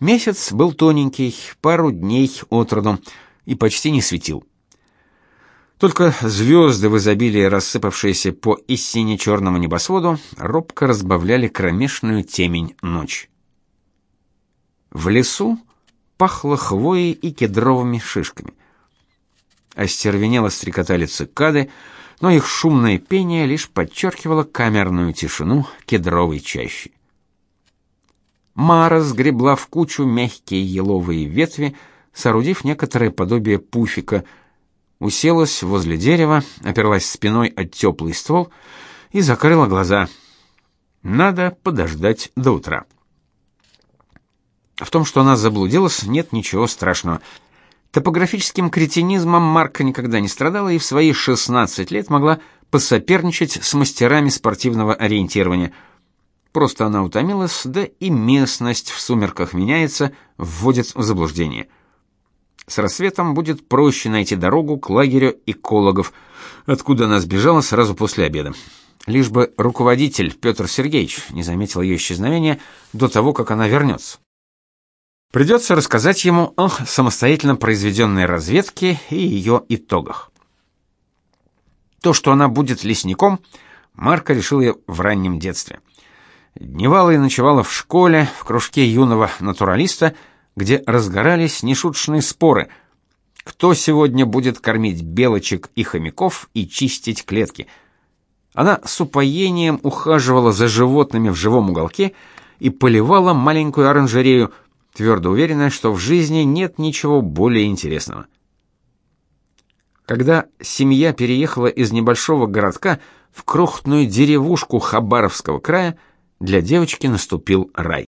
Месяц был тоненький, пару дней от роду, и почти не светил. Только звезды в изобилии, рассыпавшиеся по истине черному небосводу, робко разбавляли кромешную темень ночь. В лесу пахло хвоей и кедровыми шишками. Остервенело стрекотали цикады, но их шумное пение лишь подчеркивало камерную тишину кедровой чащи. Мара сгребла в кучу мягкие еловые ветви, соорудив некоторое подобие пуфика, уселась возле дерева, оперлась спиной от теплый ствол и закрыла глаза. Надо подождать до утра. В том, что она заблудилась, нет ничего страшного. Топографическим кретинизмом Марка никогда не страдала и в свои 16 лет могла посоперничать с мастерами спортивного ориентирования. Просто она утомилась, да и местность в сумерках меняется, вводит в заблуждение. С рассветом будет проще найти дорогу к лагерю экологов, откуда она сбежала сразу после обеда. Лишь бы руководитель Петр Сергеевич не заметил ее исчезновения до того, как она вернется. Придется рассказать ему о самостоятельно произведенной разведке и ее итогах. То, что она будет лесником, Марка решила в раннем детстве. Дневала и ночевала в школе, в кружке юного натуралиста, где разгорались нешуточные споры. Кто сегодня будет кормить белочек и хомяков и чистить клетки? Она с упоением ухаживала за животными в живом уголке и поливала маленькую оранжерею, твердо уверенная, что в жизни нет ничего более интересного. Когда семья переехала из небольшого городка в крохотную деревушку Хабаровского края, для девочки наступил рай.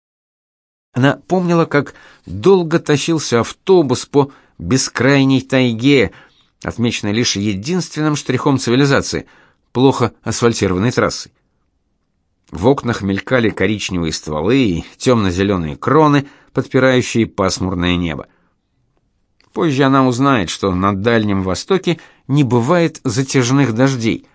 Она помнила, как долго тащился автобус по бескрайней тайге, отмеченной лишь единственным штрихом цивилизации плохо асфальтированной трассой. В окнах мелькали коричневые стволы и темно-зеленые кроны, подпирающие пасмурное небо. Позже она узнает, что на Дальнем Востоке не бывает затяжных дождей.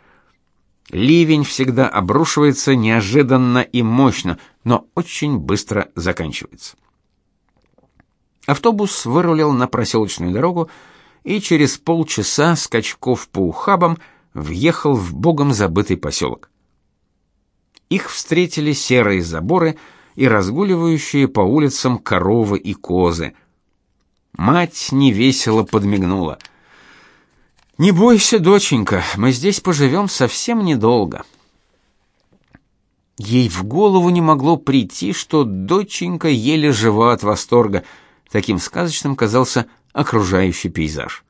Ливень всегда обрушивается неожиданно и мощно, но очень быстро заканчивается. Автобус вырулил на проселочную дорогу и через полчаса скачков по ухабам въехал в богом забытый поселок. Их встретили серые заборы и разгуливающие по улицам коровы и козы. Мать невесело подмигнула. Не бойся, доченька, мы здесь поживем совсем недолго. Ей в голову не могло прийти, что доченька еле жива от восторга. Таким сказочным казался окружающий пейзаж.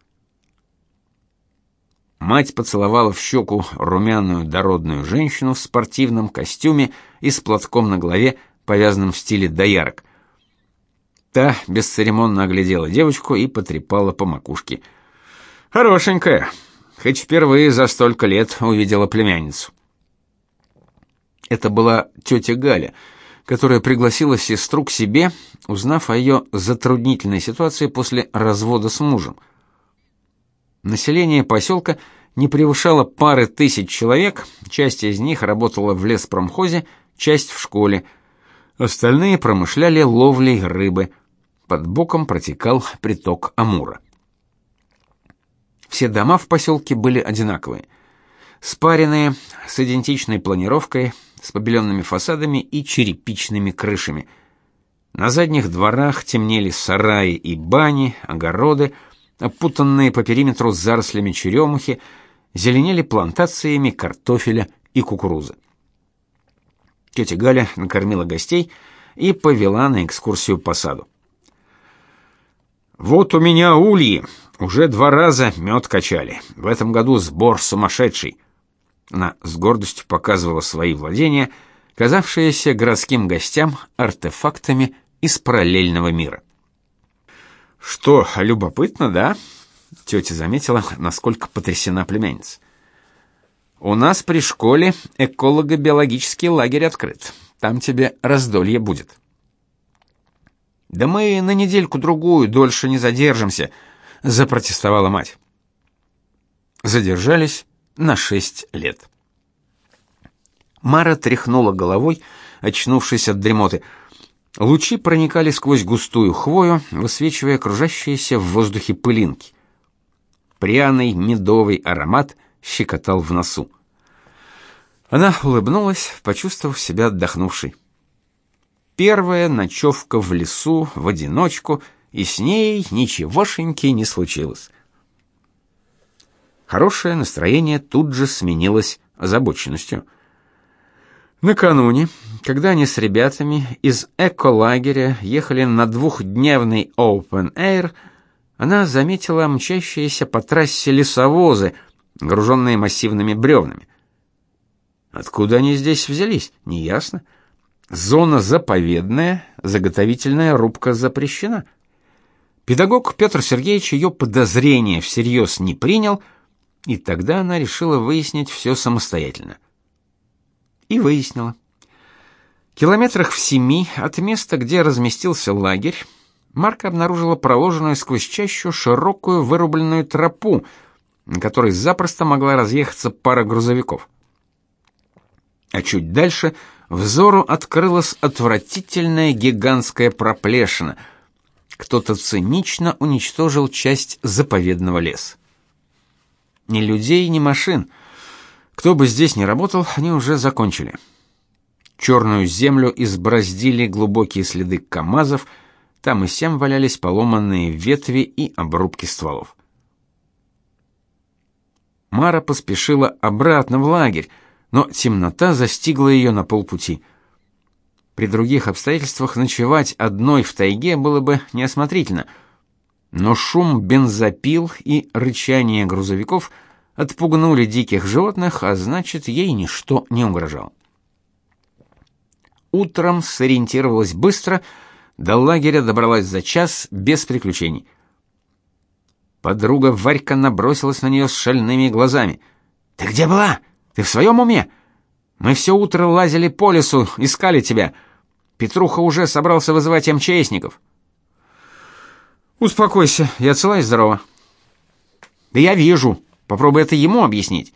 Мать поцеловала в щеку румяную дородную женщину в спортивном костюме и с платком на голове, повязанным в стиле доярок. Та бесцеремонно оглядела девочку и потрепала по макушке. Хорошенькая, хоть впервые за столько лет увидела племянницу. Это была тетя Галя, которая пригласила сестру к себе, узнав о ее затруднительной ситуации после развода с мужем. Население поселка не превышало пары тысяч человек, часть из них работала в леспромхозе, часть в школе. Остальные промышляли ловлей рыбы. Под боком протекал приток Амура. Все дома в поселке были одинаковые. Спаренные, с идентичной планировкой, с побеленными фасадами и черепичными крышами. На задних дворах темнели сараи и бани, огороды, опутанные по периметру зарослями черемухи, зеленели плантациями картофеля и кукурузы. Тетя Галя накормила гостей и повела на экскурсию по саду. Вот у меня ульи, уже два раза мед качали. В этом году сбор сумасшедший. Она с гордостью показывала свои владения, казавшиеся городским гостям артефактами из параллельного мира. Что, любопытно, да? Тетя заметила, насколько потрясена племянница. У нас при школе эколого-биологический лагерь открыт. Там тебе раздолье будет. Да мы на недельку другую дольше не задержимся, запротестовала мать. Задержались на шесть лет. Мара тряхнула головой, очнувшись от дремоты. Лучи проникали сквозь густую хвою, высвечивая окружающиеся в воздухе пылинки. Пряный медовый аромат щекотал в носу. Она улыбнулась, почувствовав себя отдохнувшей. Первая ночевка в лесу в одиночку, и с ней ничегошеньки не случилось. Хорошее настроение тут же сменилось озабоченностью. Накануне, когда они с ребятами из эколагеря ехали на двухдневный open air, она заметила мчащиеся по трассе лесовозы, груженные массивными бревнами. Откуда они здесь взялись, неясно. Зона заповедная, заготовительная рубка запрещена. Педагог Петр Сергеевич ее подозрения всерьез не принял, и тогда она решила выяснить все самостоятельно и выяснила. Километрах в семи от места, где разместился лагерь, Марка обнаружила проложенную сквозь чащу широкую вырубленную тропу, на которой запросто могла разъехаться пара грузовиков. А чуть дальше взору открылась отвратительная гигантская проплешина. Кто-то цинично уничтожил часть заповедного леса. Ни людей, ни машин — кто бы здесь ни работал, они уже закончили. Черную землю избраздили глубокие следы КАМАЗов, там и сям валялись поломанные ветви и обрубки стволов. Мара поспешила обратно в лагерь, но темнота застигла ее на полпути. При других обстоятельствах ночевать одной в тайге было бы неосмотрительно, но шум бензопил и рычание грузовиков – отпугнули диких животных, а значит, ей ничто не угрожало. Утром сориентировалась быстро, до лагеря добралась за час без приключений. Подруга Варька набросилась на нее с шальными глазами. «Ты где была? Ты в своем уме? Мы все утро лазили по лесу, искали тебя. Петруха уже собрался вызывать МЧСников». «Успокойся, я цела и здорова». «Да я вижу», Попробуй это ему объяснить.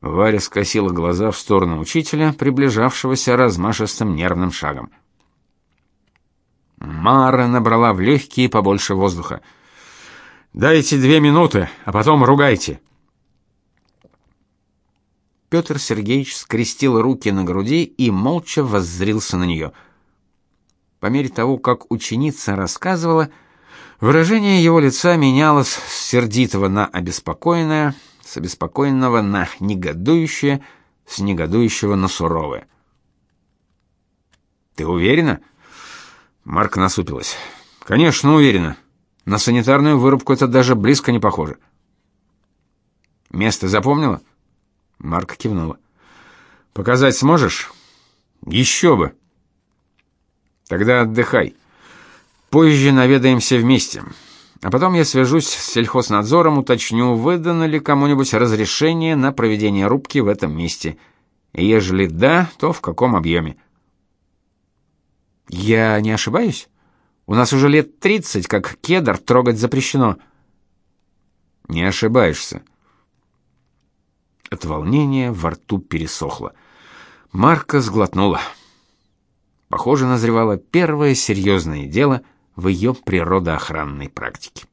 Варя скосила глаза в сторону учителя, приближавшегося размашистым нервным шагом. Мара набрала в легкие побольше воздуха. Дайте две минуты, а потом ругайте. Петр Сергеевич скрестил руки на груди и молча воззрился на нее. По мере того, как ученица рассказывала, Выражение его лица менялось с сердитого на обеспокоенное, с обеспокоенного на негодующее, с негодующего на суровое. Ты уверена? Марк насупилась. Конечно, уверена. На санитарную вырубку это даже близко не похоже. Место запомнила? Марк кивнула. Показать сможешь? Еще бы. Тогда отдыхай. Позже наведаемся вместе. А потом я свяжусь с сельхознадзором, уточню, выдано ли кому-нибудь разрешение на проведение рубки в этом месте. И ежели да, то в каком объеме. Я не ошибаюсь? У нас уже лет тридцать, как кедр трогать запрещено. Не ошибаешься. От волнения во рту пересохло. Марка сглотнула. Похоже, назревало первое серьезное дело — в ее природоохранной практике.